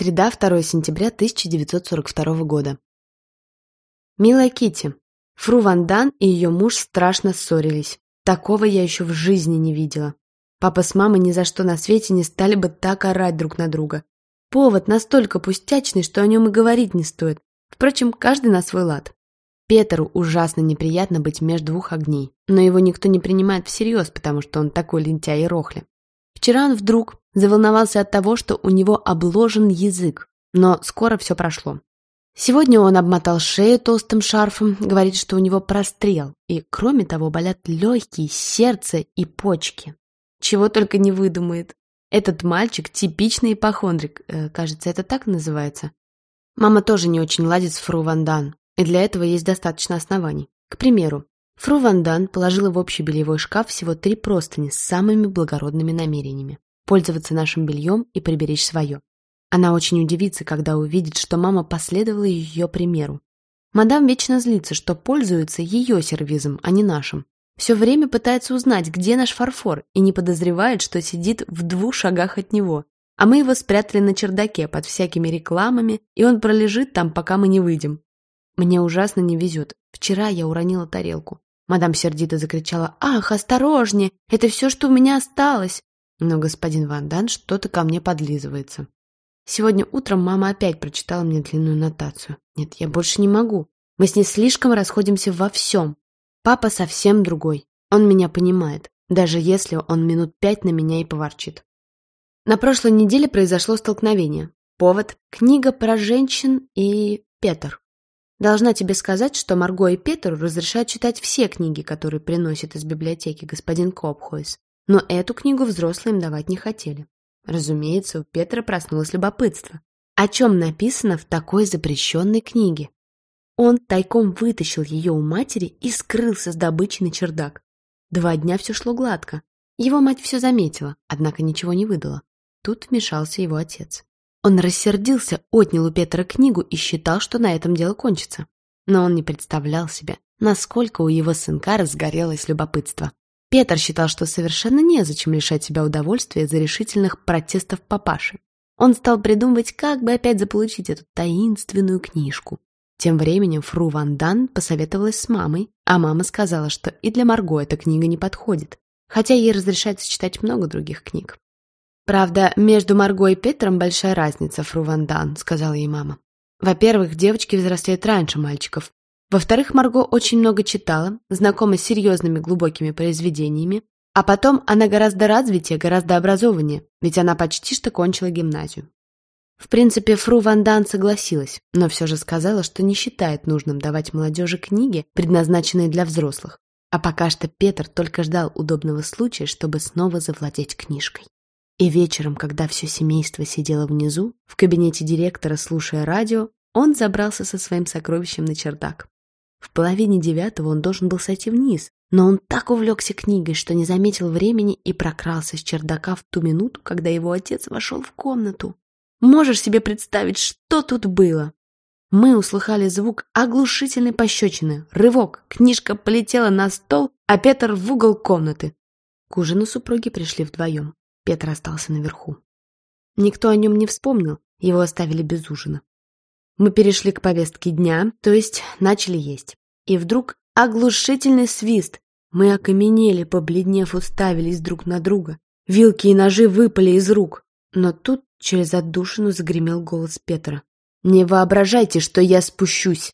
Среда, 2 сентября 1942 года. Милая Кити, Фру Ван Дан и ее муж страшно ссорились. Такого я еще в жизни не видела. Папа с мамой ни за что на свете не стали бы так орать друг на друга. Повод настолько пустячный, что о нем и говорить не стоит. Впрочем, каждый на свой лад. Петеру ужасно неприятно быть между двух огней, но его никто не принимает всерьез, потому что он такой лентяй и рохля. Вчера он вдруг заволновался от того, что у него обложен язык, но скоро все прошло. Сегодня он обмотал шею толстым шарфом, говорит, что у него прострел, и, кроме того, болят легкие, сердце и почки. Чего только не выдумает. Этот мальчик типичный ипохондрик, э, кажется, это так называется. Мама тоже не очень ладит с Фру Ван Дан, и для этого есть достаточно оснований. К примеру, Фру Ван Дан положила в общий бельевой шкаф всего три простыни с самыми благородными намерениями – пользоваться нашим бельем и приберечь свое. Она очень удивится, когда увидит, что мама последовала ее примеру. Мадам вечно злится, что пользуется ее сервизом, а не нашим. Все время пытается узнать, где наш фарфор, и не подозревает, что сидит в двух шагах от него. А мы его спрятали на чердаке под всякими рекламами, и он пролежит там, пока мы не выйдем. Мне ужасно не везет. Вчера я уронила тарелку. Мадам сердито закричала «Ах, осторожнее! Это все, что у меня осталось!» Но господин Ван Дан что-то ко мне подлизывается. Сегодня утром мама опять прочитала мне длинную нотацию. Нет, я больше не могу. Мы с ней слишком расходимся во всем. Папа совсем другой. Он меня понимает, даже если он минут пять на меня и поворчит. На прошлой неделе произошло столкновение. Повод – книга про женщин и Петр. Должна тебе сказать, что Марго и Петру разрешают читать все книги, которые приносит из библиотеки господин Копхойс, но эту книгу взрослым давать не хотели. Разумеется, у Петра проснулось любопытство. О чем написано в такой запрещенной книге? Он тайком вытащил ее у матери и скрылся с добычей на чердак. Два дня все шло гладко. Его мать все заметила, однако ничего не выдала. Тут вмешался его отец. Он рассердился, отнял у Петра книгу и считал, что на этом дело кончится. Но он не представлял себе, насколько у его сынка разгорелось любопытство. Петр считал, что совершенно незачем лишать себя удовольствия за решительных протестов папаши. Он стал придумывать, как бы опять заполучить эту таинственную книжку. Тем временем Фру Ван Дан посоветовалась с мамой, а мама сказала, что и для Марго эта книга не подходит, хотя ей разрешается читать много других книг. «Правда, между Марго и Петром большая разница, Фру Ван Дан», — сказала ей мама. «Во-первых, девочки взрослеют раньше мальчиков. Во-вторых, Марго очень много читала, знакома с серьезными глубокими произведениями, а потом она гораздо развитее, гораздо образованнее, ведь она почти что кончила гимназию. В принципе, Фру Ван Дан согласилась, но все же сказала, что не считает нужным давать молодежи книги, предназначенные для взрослых. А пока что Петр только ждал удобного случая, чтобы снова завладеть книжкой. И вечером, когда все семейство сидело внизу, в кабинете директора, слушая радио, он забрался со своим сокровищем на чердак. В половине девятого он должен был сойти вниз, но он так увлекся книгой, что не заметил времени и прокрался с чердака в ту минуту, когда его отец вошел в комнату. Можешь себе представить, что тут было? Мы услыхали звук оглушительной пощечины. Рывок, книжка полетела на стол, а Петр в угол комнаты. К ужину супруги пришли вдвоем. Петр остался наверху. Никто о нем не вспомнил, его оставили без ужина. Мы перешли к повестке дня, то есть начали есть. И вдруг оглушительный свист. Мы окаменели, побледнев, уставились друг на друга. Вилки и ножи выпали из рук. Но тут через отдушину загремел голос Петра. «Не воображайте, что я спущусь!»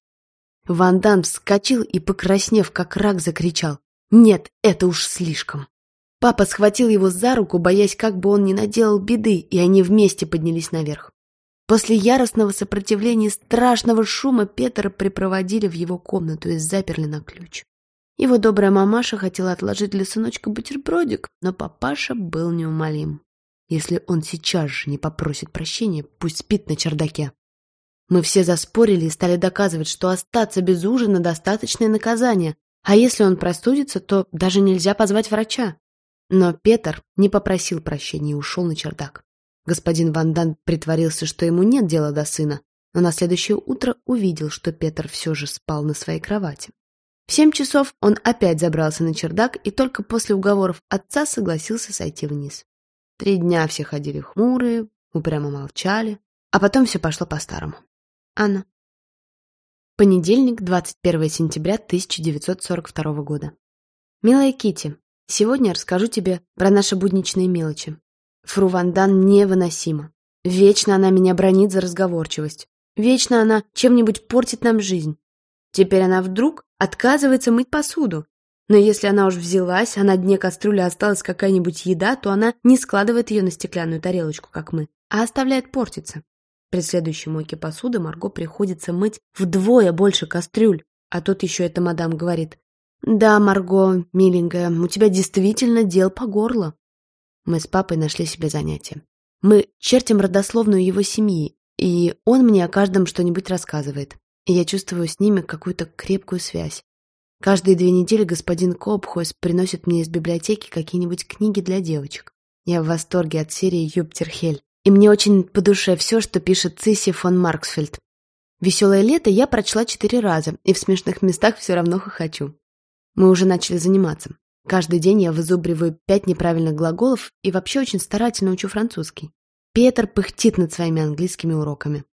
Ван Дан вскочил и, покраснев, как рак, закричал. «Нет, это уж слишком!» Папа схватил его за руку, боясь, как бы он не наделал беды, и они вместе поднялись наверх. После яростного сопротивления страшного шума Петра припроводили в его комнату и заперли на ключ. Его добрая мамаша хотела отложить для сыночка бутербродик, но папаша был неумолим. Если он сейчас же не попросит прощения, пусть спит на чердаке. Мы все заспорили и стали доказывать, что остаться без ужина – достаточное наказание, а если он простудится, то даже нельзя позвать врача. Но Петр не попросил прощения и ушел на чердак. Господин Вандан притворился, что ему нет дела до сына, но на следующее утро увидел, что Петр все же спал на своей кровати. В семь часов он опять забрался на чердак и только после уговоров отца согласился сойти вниз. Три дня все ходили хмурые, упрямо молчали, А потом все пошло по-старому. Анна. Понедельник, 21 сентября 1942 года. Милая Кити, сегодня расскажу тебе про наши будничные мелочи. Фру Вандан невыносима. Вечно она меня бронит за разговорчивость. Вечно она чем-нибудь портит нам жизнь. Теперь она вдруг отказывается мыть посуду. Но если она уж взялась, а на дне кастрюли осталась какая-нибудь еда, то она не складывает ее на стеклянную тарелочку, как мы, а оставляет портиться. При следующей мойке посуды Марго приходится мыть вдвое больше кастрюль, а тут еще эта мадам говорит, «Да, Марго, миленькая, у тебя действительно дел по горло». Мы с папой нашли себе занятие. Мы чертим родословную его семьи, и он мне о каждом что-нибудь рассказывает. И я чувствую с ними какую-то крепкую связь. Каждые две недели господин Копхойс приносит мне из библиотеки какие-нибудь книги для девочек. Я в восторге от серии «Юптерхель». И мне очень по душе все, что пишет Цисси фон Марксфельд. «Веселое лето» я прочла четыре раза, и в смешных местах все равно хохочу. Мы уже начали заниматься. Каждый день я вызубриваю пять неправильных глаголов и вообще очень старательно учу французский. Петр пыхтит над своими английскими уроками.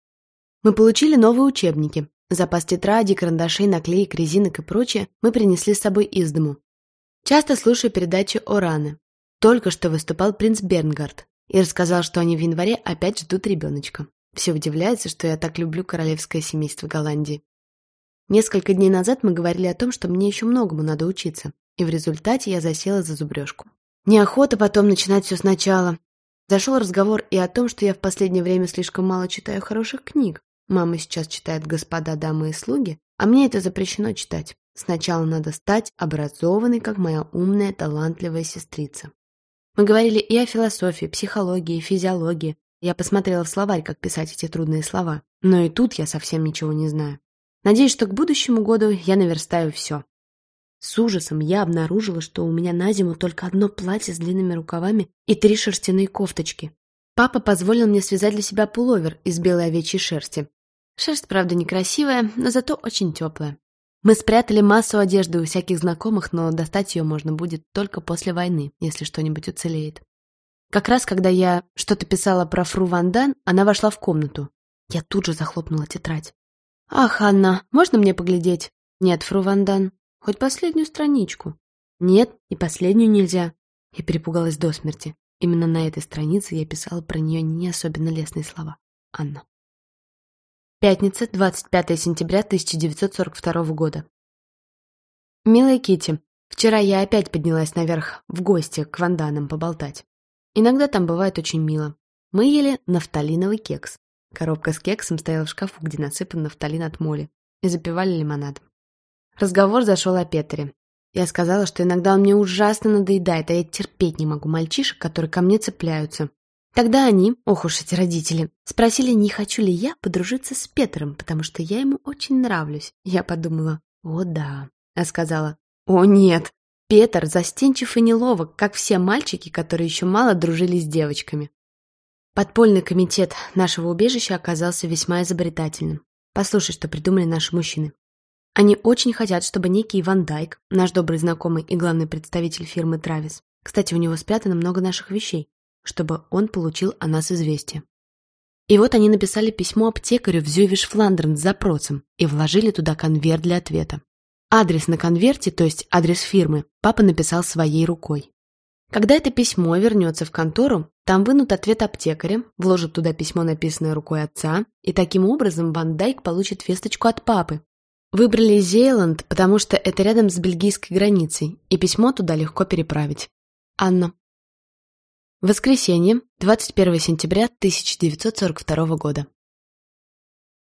Мы получили новые учебники. Запас тетрадей, карандашей, наклеек, резинок и прочее мы принесли с собой из дому. Часто слушаю передачи Ораны. Только что выступал принц Бернгард и рассказал, что они в январе опять ждут ребеночка. Все удивляются, что я так люблю королевское семейство Голландии. Несколько дней назад мы говорили о том, что мне еще многому надо учиться, и в результате я засела за зубрежку. Неохота потом начинать все сначала. Зашел разговор и о том, что я в последнее время слишком мало читаю хороших книг. Мама сейчас читает «Господа, дамы и слуги», а мне это запрещено читать. Сначала надо стать образованной, как моя умная, талантливая сестрица. Мы говорили и о философии, психологии, физиологии. Я посмотрела в словарь, как писать эти трудные слова. Но и тут я совсем ничего не знаю. Надеюсь, что к будущему году я наверстаю все. С ужасом я обнаружила, что у меня на зиму только одно платье с длинными рукавами и три шерстяные кофточки. Папа позволил мне связать для себя пуловер из белой овечьей шерсти. Шерсть, правда, некрасивая, но зато очень теплая. Мы спрятали массу одежды у всяких знакомых, но достать ее можно будет только после войны, если что-нибудь уцелеет. Как раз, когда я что-то писала про Фру Вандан, она вошла в комнату. Я тут же захлопнула тетрадь. «Ах, Анна, можно мне поглядеть?» «Нет, Фру ван Даан, хоть последнюю страничку». «Нет, и последнюю нельзя». Я перепугалась до смерти. Именно на этой странице я писала про нее не особенно лестные слова. Анна. Пятница, 25 сентября 1942 года. Милая Кити, вчера я опять поднялась наверх в гости к ван Даанам поболтать. Иногда там бывает очень мило. Мы ели нафталиновый кекс. Коробка с кексом стояла в шкафу, где насыпан нафталин от моли, и запивали лимонадом. Разговор зашел о Петере. Я сказала, что иногда он мне ужасно надоедает, а я терпеть не могу мальчишек, которые ко мне цепляются, Тогда они, ох уж эти родители, спросили, не хочу ли я подружиться с Петром, потому что я ему очень нравлюсь. Я подумала, о да, а сказала, о нет, Петр застенчив и неловок, как все мальчики, которые еще мало дружили с девочками. Подпольный комитет нашего убежища оказался весьма изобретательным. Послушай, что придумали наши мужчины. Они очень хотят, чтобы некий Ван Дайк, наш добрый знакомый и главный представитель фирмы Травис, кстати, у него спрятано много наших вещей, чтобы он получил о нас известие. И вот они написали письмо аптекарю в Зювиш-Фландерн с запросом и вложили туда конверт для ответа. Адрес на конверте, то есть адрес фирмы, папа написал своей рукой. Когда это письмо вернется в контору, там вынут ответ аптекаря, вложат туда письмо, написанное рукой отца, и таким образом Ван Дайк получит весточку от папы. Выбрали Зейланд, потому что это рядом с бельгийской границей, и письмо туда легко переправить. Анна. Воскресенье, 21 сентября 1942 года.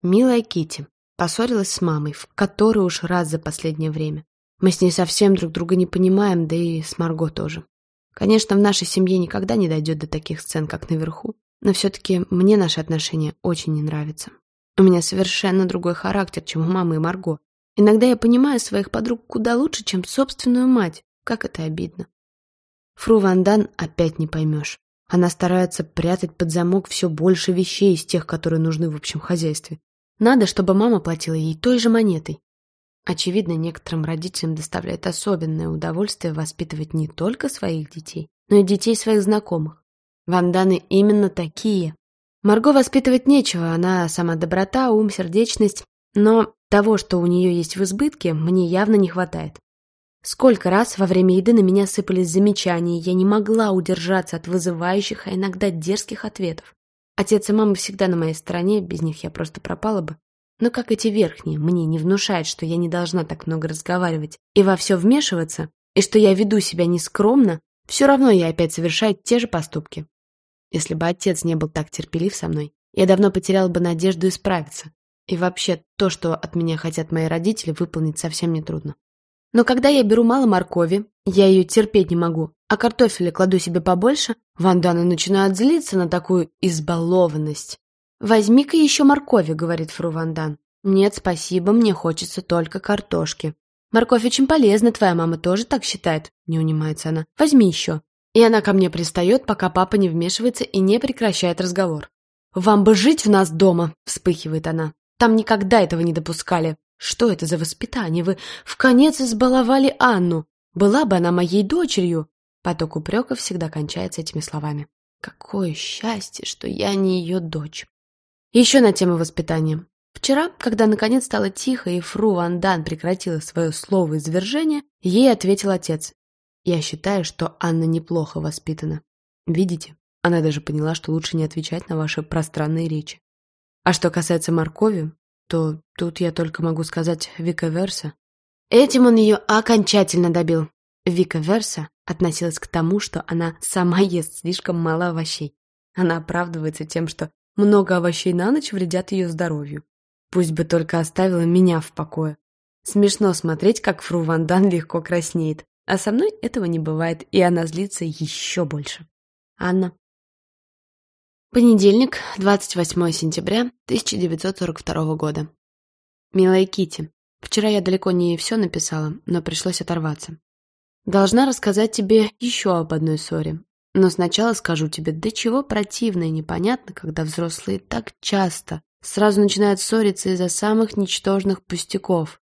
Милая Кити поссорилась с мамой, в который уж раз за последнее время. Мы с ней совсем друг друга не понимаем, да и с Марго тоже. Конечно, в нашей семье никогда не дойдет до таких сцен, как наверху, но все-таки мне наши отношения очень не нравятся. У меня совершенно другой характер, чем у мамы и Марго. Иногда я понимаю своих подруг куда лучше, чем собственную мать. Как это обидно. Фру Вандан опять не поймешь. Она старается прятать под замок все больше вещей из тех, которые нужны в общем хозяйстве. Надо, чтобы мама платила ей той же монетой. Очевидно, некоторым родителям доставляет особенное удовольствие воспитывать не только своих детей, но и детей своих знакомых. Ванданы именно такие. Марго воспитывать нечего, она сама доброта, ум, сердечность, но того, что у нее есть в избытке, мне явно не хватает. Сколько раз во время еды на меня сыпались замечания, я не могла удержаться от вызывающих, а иногда дерзких ответов. Отец и мама всегда на моей стороне, без них я просто пропала бы. Но как эти верхние, мне не внушают, что я не должна так много разговаривать и во все вмешиваться, и что я веду себя нескромно, все равно я опять совершаю те же поступки. Если бы отец не был так терпелив со мной, я давно потеряла бы надежду исправиться. И вообще, то, что от меня хотят мои родители, выполнить совсем не трудно. Но когда я беру мало моркови, я ее терпеть не могу, а картофеля кладу себе побольше, Вандана начинает злиться на такую избалованность. «Возьми-ка еще моркови», — говорит фру Вандан. «Нет, спасибо, мне хочется только картошки». «Морковь очень полезна, твоя мама тоже так считает», — не унимается она. «Возьми еще». И она ко мне пристает, пока папа не вмешивается и не прекращает разговор. «Вам бы жить в нас дома», — вспыхивает она. «Там никогда этого не допускали. Что это за воспитание? Вы в конец избаловали Анну. Была бы она моей дочерью. Поток упреков всегда кончается этими словами. Какое счастье, что я не ее дочь. Еще на тему воспитания. Вчера, когда наконец стало тихо и Фру Ван Дан прекратила свое слово извержения, ей ответил отец. «Я считаю, что Анна неплохо воспитана. Видите, она даже поняла, что лучше не отвечать на ваши пространные речи. А что касается моркови, то тут я только могу сказать Вика Верса. Этим он ее окончательно добил. Вика Верса относилась к тому, что она сама ест слишком мало овощей. Она оправдывается тем, что много овощей на ночь вредят ее здоровью. Пусть бы только оставила меня в покое. Смешно смотреть, как Фру Вандан легко краснеет. А со мной этого не бывает, и она злится еще больше. Анна. Понедельник, 28 сентября 1942 года. Милая Кити, вчера я далеко не все написала, но пришлось оторваться. Должна рассказать тебе еще об одной ссоре. Но сначала скажу тебе, до чего противно и непонятно, когда взрослые так часто сразу начинают ссориться из-за самых ничтожных пустяков.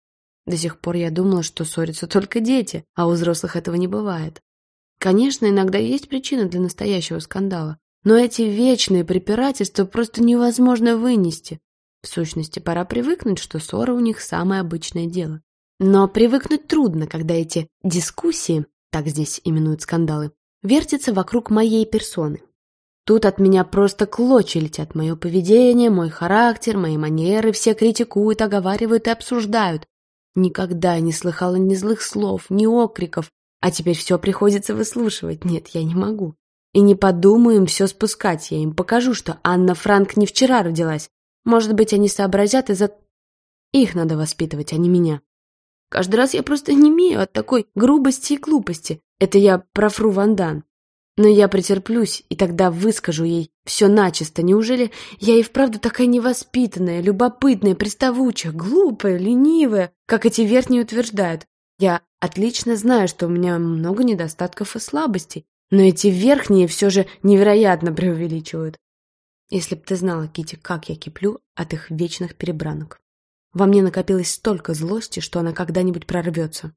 До сих пор я думала, что ссорятся только дети, а у взрослых этого не бывает. Конечно, иногда есть причина для настоящего скандала, но эти вечные препирательства просто невозможно вынести. В сущности, пора привыкнуть, что ссора у них самое обычное дело. Но привыкнуть трудно, когда эти дискуссии, так здесь именуют скандалы, вертятся вокруг моей персоны. Тут от меня просто клочья летят. Мое поведение, мой характер, мои манеры все критикуют, оговаривают и обсуждают. Никогда не слыхала ни злых слов, ни окриков, а теперь все приходится выслушивать. Нет, я не могу. И не подумаю им все спускать, я им покажу, что Анна Франк не вчера родилась. Может быть, они сообразят из-за... Их надо воспитывать, а не меня. Каждый раз я просто не имею от такой грубости и глупости. Это я про Фру Вандан. Но я претерплюсь, и тогда выскажу ей все начисто. Неужели я и вправду такая невоспитанная, любопытная, приставучая, глупая, ленивая, как эти верхние утверждают? Я отлично знаю, что у меня много недостатков и слабостей, но эти верхние все же невероятно преувеличивают. Если б ты знала, Кити, как я киплю от их вечных перебранок. Во мне накопилось столько злости, что она когда-нибудь прорвется.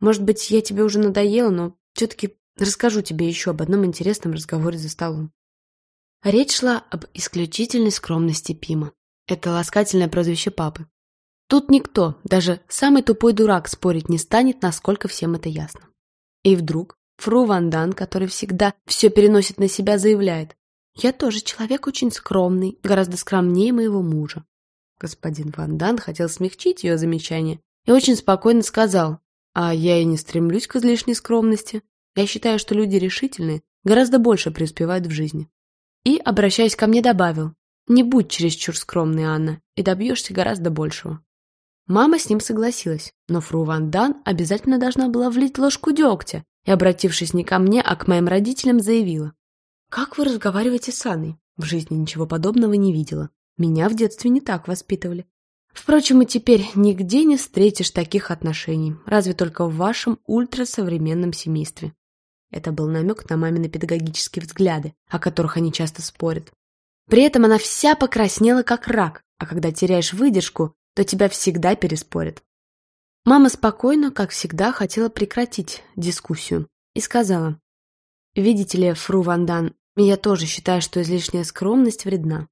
Может быть, я тебе уже надоела, но все-таки расскажу тебе еще об одном интересном разговоре за столом. Речь шла об исключительной скромности Пима. Это ласкательное прозвище папы. Тут никто, даже самый тупой дурак, спорить не станет, насколько всем это ясно. И вдруг Фру Вандан, который всегда все переносит на себя, заявляет. «Я тоже человек очень скромный, гораздо скромнее моего мужа». Господин Вандан хотел смягчить ее замечание и очень спокойно сказал. «А я и не стремлюсь к излишней скромности. Я считаю, что люди решительные гораздо больше преуспевают в жизни». И, обращаясь ко мне, добавил. «Не будь чересчур скромной, Анна, и добьешься гораздо большего». Мама с ним согласилась, но Фру Ван Дан обязательно должна была влить ложку дегтя и, обратившись не ко мне, а к моим родителям, заявила. «Как вы разговариваете с Анной? В жизни ничего подобного не видела. Меня в детстве не так воспитывали. Впрочем, и теперь нигде не встретишь таких отношений, разве только в вашем ультрасовременном семействе». Это был намек на мамины педагогические взгляды, о которых они часто спорят. При этом она вся покраснела, как рак, а когда теряешь выдержку, то тебя всегда переспорят. Мама спокойно, как всегда, хотела прекратить дискуссию и сказала, «Видите ли, Фру Вандан, я тоже считаю, что излишняя скромность вредна.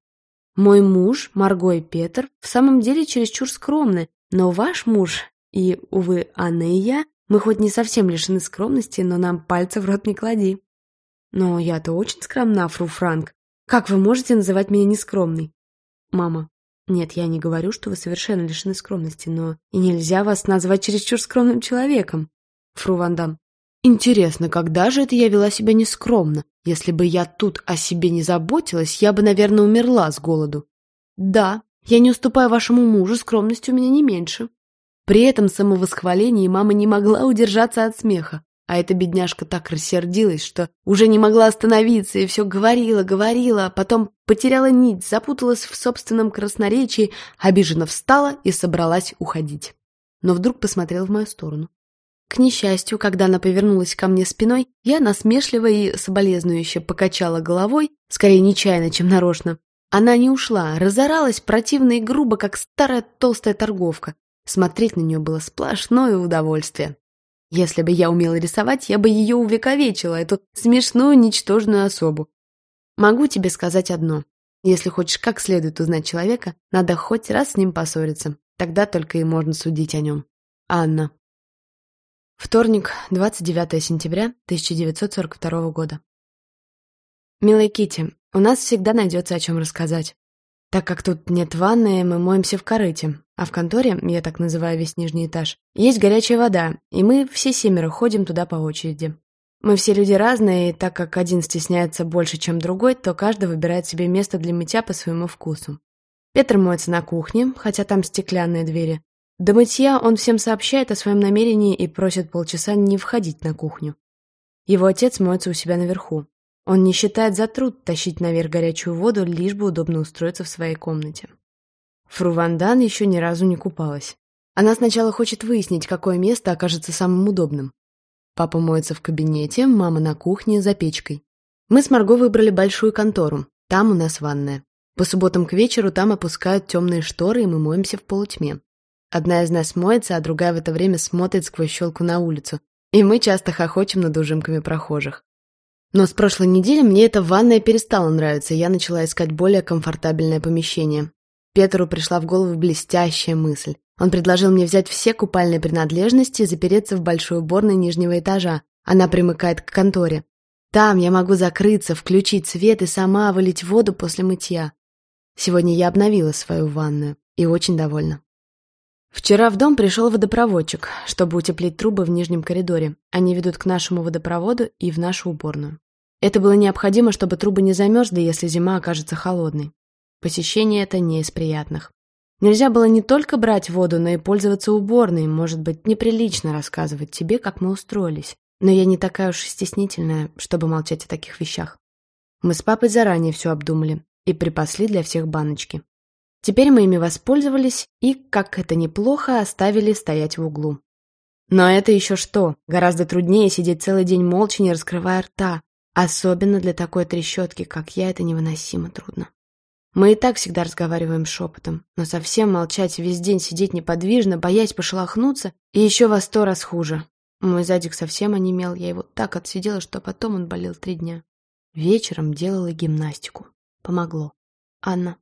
Мой муж, Марго и Петр, в самом деле чересчур скромны, но ваш муж и, увы, Анна и я, мы хоть не совсем лишены скромности, но нам пальца в рот не клади. Но я-то очень скромна, фру Франк. Как вы можете называть меня нескромной? Мама. Нет, я не говорю, что вы совершенно лишены скромности, но и нельзя вас назвать чересчур скромным человеком. Фру Вандам. Интересно, когда же это я вела себя нескромно? Если бы я тут о себе не заботилась, я бы, наверное, умерла с голоду. Да, я не уступаю вашему мужу, скромности у меня не меньше. При этом самовосхвалении мама не могла удержаться от смеха. А эта бедняжка так рассердилась, что уже не могла остановиться и все говорила, говорила, а потом потеряла нить, запуталась в собственном красноречии, обиженно встала и собралась уходить. Но вдруг посмотрела в мою сторону. К несчастью, когда она повернулась ко мне спиной, я насмешливо и соболезнующе покачала головой, скорее нечаянно, чем нарочно. Она не ушла, разоралась противно и грубо, как старая толстая торговка. Смотреть на нее было сплошное удовольствие. Если бы я умела рисовать, я бы ее увековечила, эту смешную, ничтожную особу. Могу тебе сказать одно. Если хочешь как следует узнать человека, надо хоть раз с ним поссориться. Тогда только и можно судить о нем. Анна. Вторник, 29 сентября 1942 года. Милая Кити, у нас всегда найдется о чем рассказать. Так как тут нет ванны, мы моемся в корыте, а в конторе, я так называю весь нижний этаж, есть горячая вода, и мы все семеро ходим туда по очереди. Мы все люди разные, и так как один стесняется больше, чем другой, то каждый выбирает себе место для мытья по своему вкусу. Петр моется на кухне, хотя там стеклянные двери, до мытья он всем сообщает о своем намерении и просит полчаса не входить на кухню. Его отец моется у себя наверху. Он не считает за труд тащить наверх горячую воду, лишь бы удобно устроиться в своей комнате. Фру Вандан еще ни разу не купалась. Она сначала хочет выяснить, какое место окажется самым удобным. Папа моется в кабинете, мама на кухне, за печкой. Мы с Марго выбрали большую контору. Там у нас ванная. По субботам к вечеру там опускают темные шторы, и мы моемся в полутьме. Одна из нас моется, а другая в это время смотрит сквозь щелку на улицу. И мы часто хохочем над ужимками прохожих. Но с прошлой недели мне эта ванная перестала нравиться, я начала искать более комфортабельное помещение. Петру пришла в голову блестящая мысль. Он предложил мне взять все купальные принадлежности и запереться в большой уборной нижнего этажа. Она примыкает к конторе. Там я могу закрыться, включить свет и сама вылить воду после мытья. Сегодня я обновила свою ванную и очень довольна. Вчера в дом пришел водопроводчик, чтобы утеплить трубы в нижнем коридоре. Они ведут к нашему водопроводу и в нашу уборную. Это было необходимо, чтобы трубы не замерзли, если зима окажется холодной. Посещение это не из приятных. Нельзя было не только брать воду, но и пользоваться уборной. Может быть, неприлично рассказывать тебе, как мы устроились. Но я не такая уж стеснительная, чтобы молчать о таких вещах. Мы с папой заранее все обдумали и припасли для всех баночки. Теперь мы ими воспользовались и, как это неплохо, оставили стоять в углу. Но это еще что? Гораздо труднее сидеть целый день молча, не раскрывая рта. Особенно для такой трещотки, как я, это невыносимо трудно. Мы и так всегда разговариваем шепотом, но совсем молчать весь день сидеть неподвижно, боясь пошелохнуться, и еще во сто раз хуже. Мой задик совсем онемел, я его так отсидела, что потом он болел три дня. Вечером делала гимнастику. Помогло. Анна.